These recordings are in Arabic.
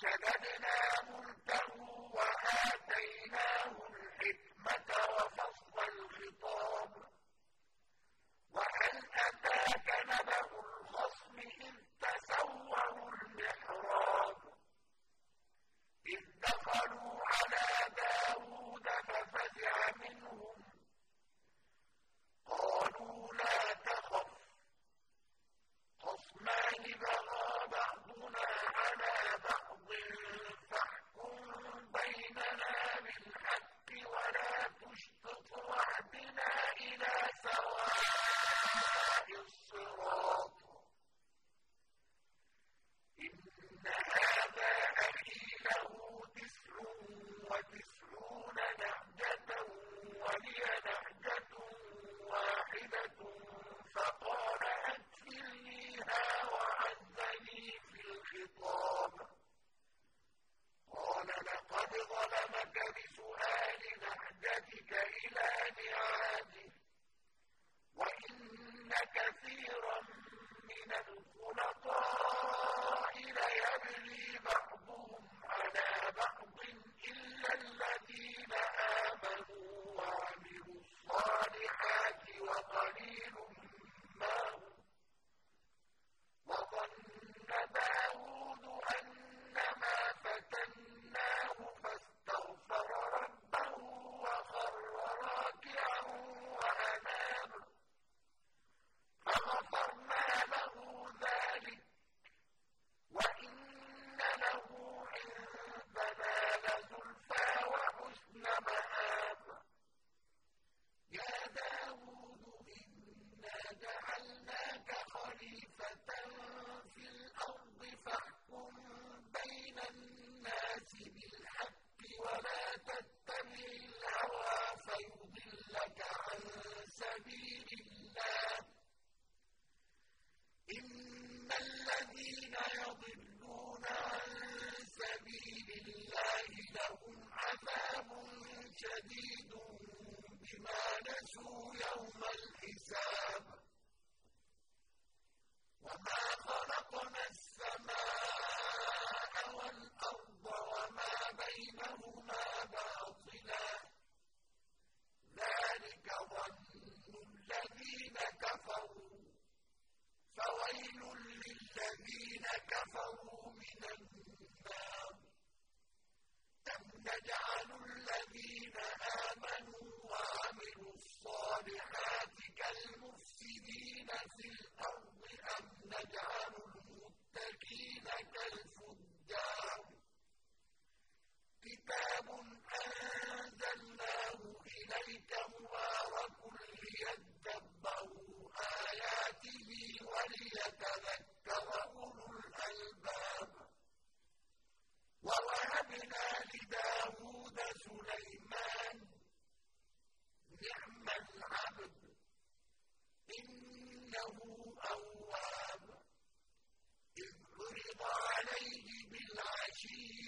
فلا أولئك الفجار. كتاب أنزلناه إليك مبارك ليدبروا آياته وليتذكر أولو الألباب. ووهبنا لداود عشيا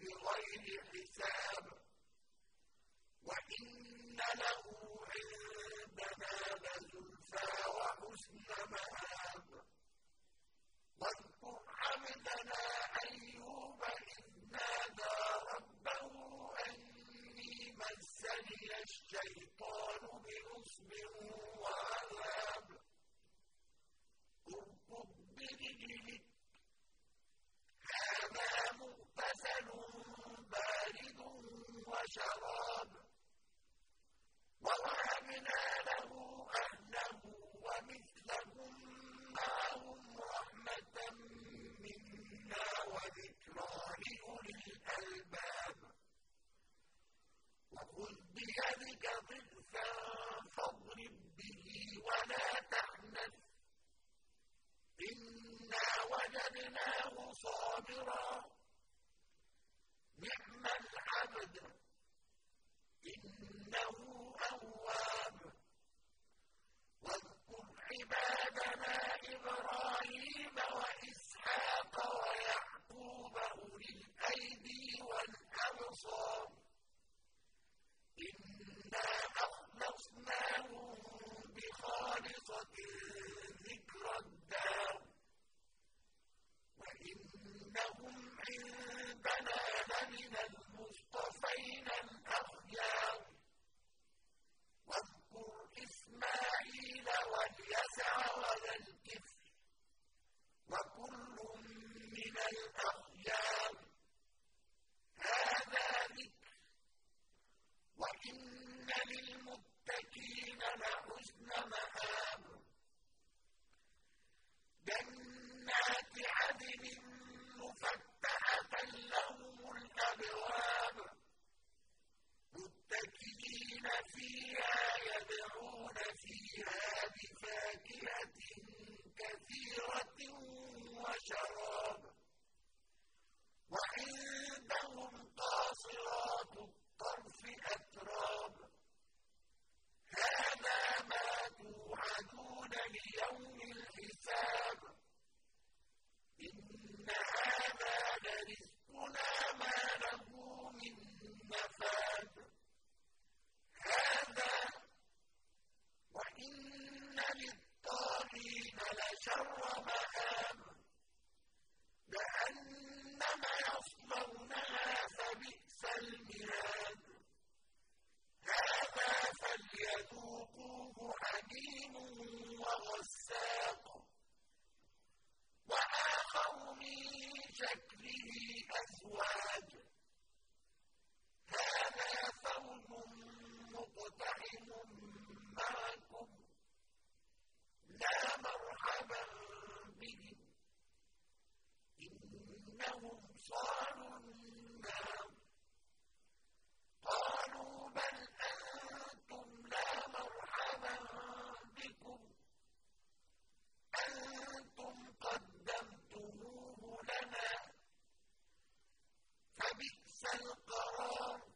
بغير حساب. وإن له عندنا لزلفى وحسن مآب. واذكر عبدنا أيوب إذ نادى ربه أني مسني الشيطان. الأبصار فيها يدعون فيها بفاكهة كثيرة وشراب. وعندهم قاصرات فَبِئْسَ الْقَرَارُ.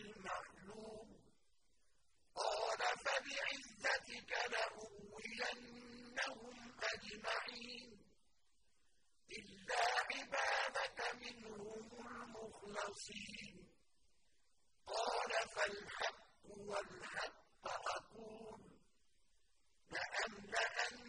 المعلوم. قال فبعزتك لأغوينهم أجمعين. إلا عبادك منهم المخلصين. قال فالحق والحق أقول. لأملأن